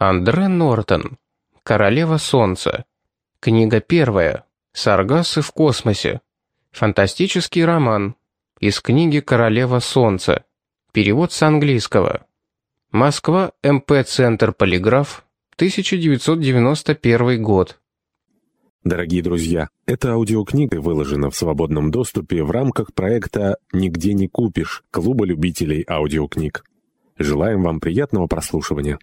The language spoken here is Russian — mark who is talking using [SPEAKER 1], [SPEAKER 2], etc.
[SPEAKER 1] Андре Нортон. Королева Солнца. Книга первая. Саргасы в космосе. Фантастический роман. Из книги «Королева Солнца». Перевод с английского. Москва, МП Центр Полиграф, 1991 год.
[SPEAKER 2] Дорогие друзья, эта аудиокнига выложена в свободном доступе в рамках проекта «Нигде не купишь» Клуба любителей аудиокниг. Желаем вам приятного прослушивания.